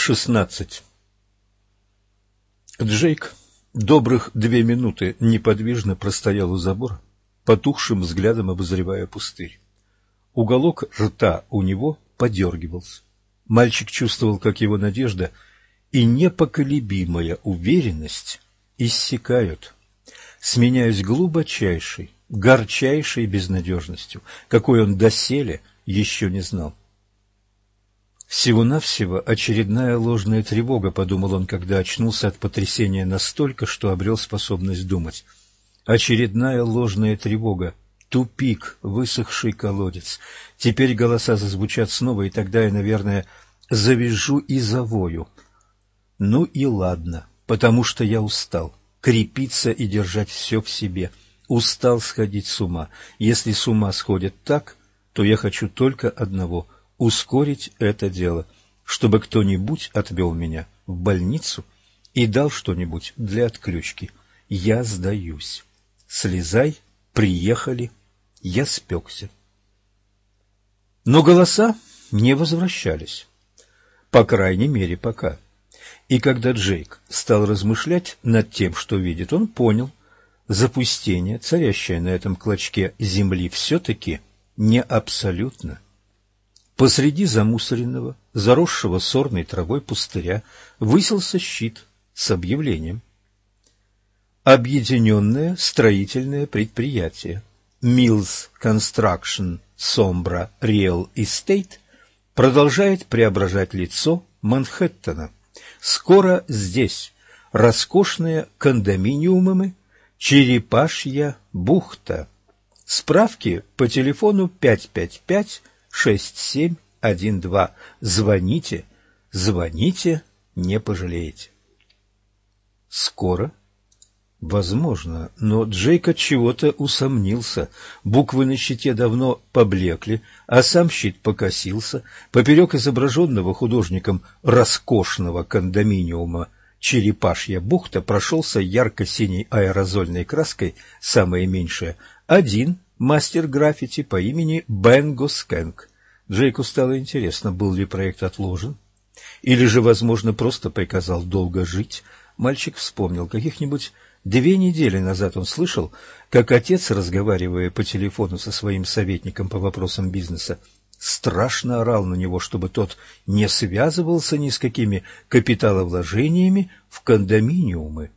16. Джейк добрых две минуты неподвижно простоял у забора, потухшим взглядом обозревая пустырь. Уголок рта у него подергивался. Мальчик чувствовал, как его надежда и непоколебимая уверенность иссякают, сменяясь глубочайшей, горчайшей безнадежностью, какой он доселе еще не знал. Всего-навсего очередная ложная тревога, подумал он, когда очнулся от потрясения настолько, что обрел способность думать. Очередная ложная тревога. Тупик, высохший колодец. Теперь голоса зазвучат снова, и тогда я, наверное, завяжу и завою. Ну и ладно, потому что я устал. Крепиться и держать все в себе. Устал сходить с ума. Если с ума сходит так, то я хочу только одного — ускорить это дело, чтобы кто-нибудь отвел меня в больницу и дал что-нибудь для отключки. Я сдаюсь. Слезай, приехали, я спекся. Но голоса не возвращались. По крайней мере, пока. И когда Джейк стал размышлять над тем, что видит, он понял, запустение, царящее на этом клочке земли, все-таки не абсолютно. Посреди замусоренного, заросшего сорной травой пустыря высился щит с объявлением. Объединенное строительное предприятие Mills Construction Sombra Real Estate продолжает преображать лицо Манхэттена. Скоро здесь роскошные кондоминиумы Черепашья бухта. Справки по телефону 555 6712. Звоните, звоните, не пожалеете. Скоро? Возможно, но Джейк от чего-то усомнился. Буквы на щите давно поблекли, а сам щит покосился. Поперек изображенного художником роскошного кондоминиума черепашья бухта прошелся ярко-синей аэрозольной краской, самое меньшее, один мастер граффити по имени Бенго Скэнк. Джейку стало интересно, был ли проект отложен, или же, возможно, просто приказал долго жить. Мальчик вспомнил, каких-нибудь две недели назад он слышал, как отец, разговаривая по телефону со своим советником по вопросам бизнеса, страшно орал на него, чтобы тот не связывался ни с какими капиталовложениями в кондоминиумы.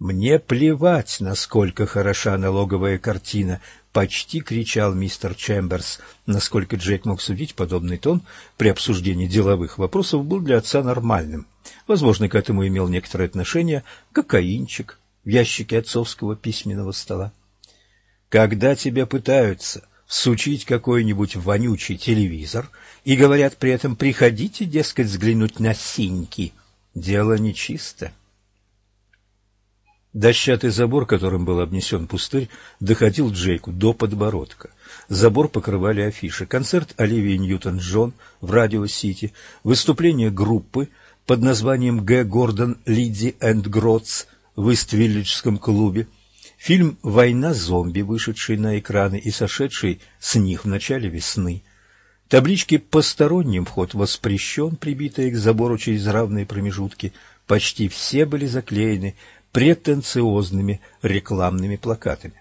«Мне плевать, насколько хороша налоговая картина», — почти кричал мистер Чемберс. Насколько Джейк мог судить, подобный тон при обсуждении деловых вопросов был для отца нормальным. Возможно, к этому имел некоторое отношение кокаинчик в ящике отцовского письменного стола. «Когда тебя пытаются всучить какой-нибудь вонючий телевизор и говорят при этом «приходите, дескать, взглянуть на синьки», дело нечисто». Дощатый забор, которым был обнесен пустырь, доходил Джейку до подбородка. Забор покрывали афиши. Концерт Оливии Ньютон-Джон в Радио-Сити, выступление группы под названием «Г. Гордон, Лидди and Grots» в Ист-Виллиджском клубе, фильм «Война зомби», вышедший на экраны и сошедший с них в начале весны, таблички «Посторонним вход воспрещен», прибитые к забору через равные промежутки, почти все были заклеены претенциозными рекламными плакатами.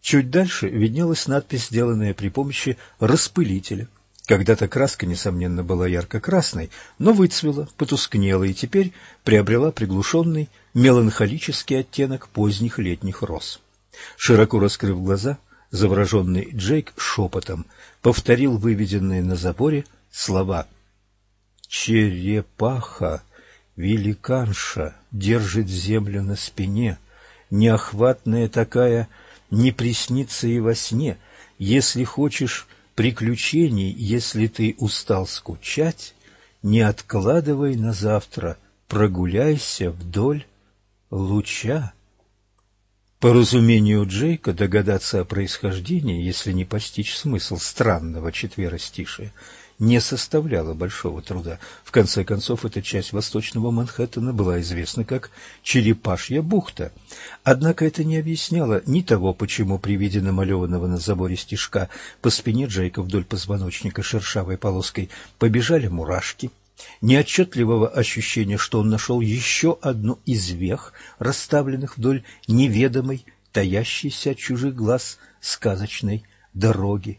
Чуть дальше виднелась надпись, сделанная при помощи распылителя. Когда-то краска, несомненно, была ярко-красной, но выцвела, потускнела и теперь приобрела приглушенный меланхолический оттенок поздних летних роз. Широко раскрыв глаза, завороженный Джейк шепотом повторил выведенные на заборе слова «Черепаха, великанша, держит землю на спине, неохватная такая, не приснится и во сне. Если хочешь приключений, если ты устал скучать, не откладывай на завтра, прогуляйся вдоль луча. По разумению Джейка догадаться о происхождении, если не постичь смысл странного четверостишия, не составляло большого труда. В конце концов, эта часть восточного Манхэттена была известна как Черепашья бухта. Однако это не объясняло ни того, почему при виде намалеванного на заборе стежка по спине Джейка вдоль позвоночника шершавой полоской побежали мурашки, неотчетливого ощущения, что он нашел еще одну из вех, расставленных вдоль неведомой, таящейся от чужих глаз сказочной дороги.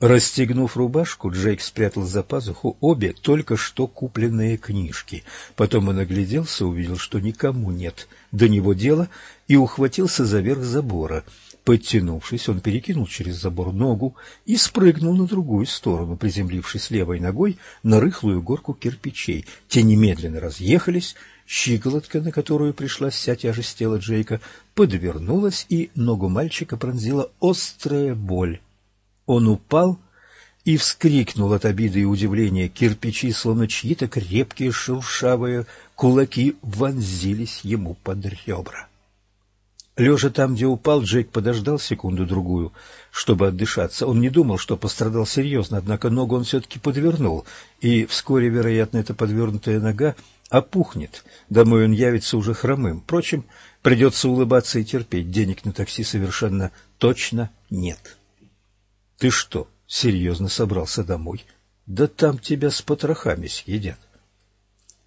Расстегнув рубашку, Джейк спрятал за пазуху обе только что купленные книжки. Потом он огляделся, увидел, что никому нет до него дела, и ухватился за верх забора. Подтянувшись, он перекинул через забор ногу и спрыгнул на другую сторону, приземлившись левой ногой на рыхлую горку кирпичей. Те немедленно разъехались, щиколотка, на которую пришла вся тяжесть тела Джейка, подвернулась, и ногу мальчика пронзила острая боль. Он упал и вскрикнул от обиды и удивления. Кирпичи, словно чьи-то крепкие шуршавые кулаки, вонзились ему под ребра. Лежа там, где упал, Джейк подождал секунду-другую, чтобы отдышаться. Он не думал, что пострадал серьезно, однако ногу он все-таки подвернул, и вскоре, вероятно, эта подвернутая нога опухнет. Домой он явится уже хромым. Впрочем, придется улыбаться и терпеть. Денег на такси совершенно точно нет. Ты что, серьезно собрался домой? Да там тебя с потрохами съедят.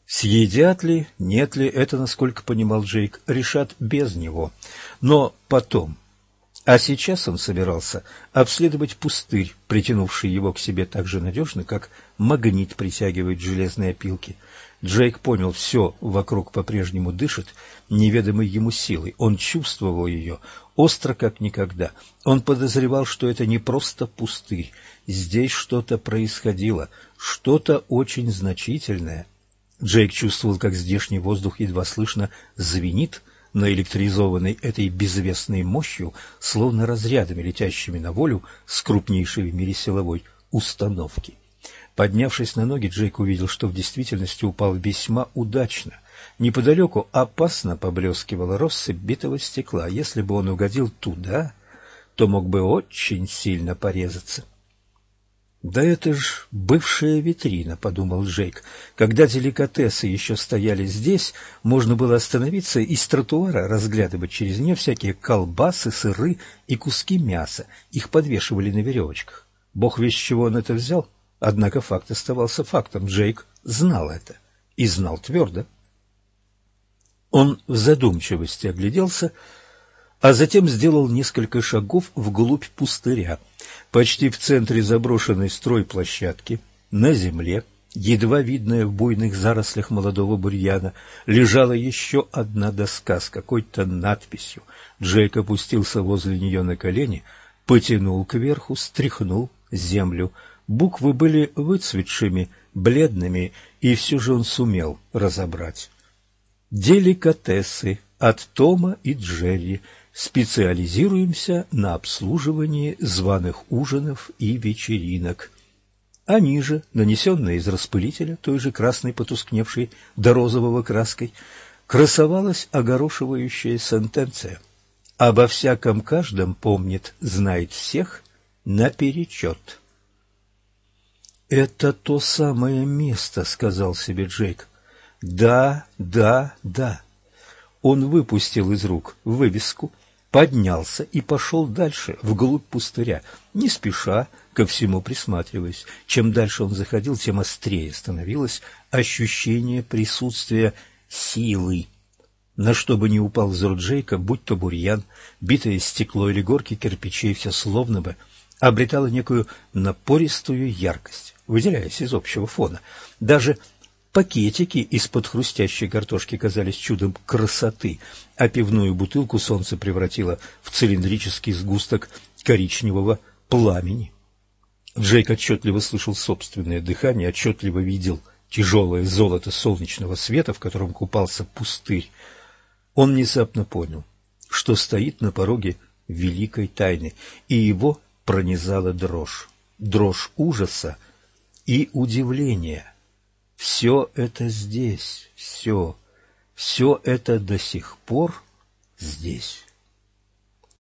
Съедят ли, нет ли, это, насколько понимал Джейк, решат без него. Но потом. А сейчас он собирался обследовать пустырь, притянувший его к себе так же надежно, как магнит притягивает железные опилки. Джейк понял, все вокруг по-прежнему дышит неведомой ему силой. Он чувствовал ее остро, как никогда. Он подозревал, что это не просто пустырь. Здесь что-то происходило, что-то очень значительное. Джейк чувствовал, как здешний воздух едва слышно звенит, наэлектризованный этой безвестной мощью, словно разрядами, летящими на волю с крупнейшей в мире силовой установки. Поднявшись на ноги, Джейк увидел, что в действительности упал весьма удачно. Неподалеку опасно поблескивала россыпь битого стекла. Если бы он угодил туда, то мог бы очень сильно порезаться. «Да это ж бывшая витрина», — подумал Джейк. «Когда деликатесы еще стояли здесь, можно было остановиться и с тротуара разглядывать через нее всякие колбасы, сыры и куски мяса. Их подвешивали на веревочках. Бог весь чего он это взял?» Однако факт оставался фактом. Джейк знал это. И знал твердо. Он в задумчивости огляделся, а затем сделал несколько шагов вглубь пустыря. Почти в центре заброшенной стройплощадки, на земле, едва видная в буйных зарослях молодого бурьяна, лежала еще одна доска с какой-то надписью. Джейк опустился возле нее на колени, потянул кверху, стряхнул землю — Буквы были выцветшими, бледными, и все же он сумел разобрать. Деликатесы от Тома и Джерри. Специализируемся на обслуживании званых ужинов и вечеринок. А ниже, нанесенная из распылителя, той же красной потускневшей до розового краской, красовалась огорошивающая сентенция. Обо всяком каждом помнит, знает всех наперечет. «Это то самое место», — сказал себе Джейк. «Да, да, да». Он выпустил из рук вывеску, поднялся и пошел дальше, вглубь пустыря, не спеша, ко всему присматриваясь. Чем дальше он заходил, тем острее становилось ощущение присутствия силы. На что бы ни упал взор Джейка, будь то бурьян, битое стекло или горки кирпичей, все словно бы обретало некую напористую яркость выделяясь из общего фона. Даже пакетики из-под хрустящей картошки казались чудом красоты, а пивную бутылку солнце превратило в цилиндрический сгусток коричневого пламени. Джейк отчетливо слышал собственное дыхание, отчетливо видел тяжелое золото солнечного света, в котором купался пустырь. Он внезапно понял, что стоит на пороге великой тайны, и его пронизала дрожь, дрожь ужаса, и удивление. Все это здесь, все, все это до сих пор здесь.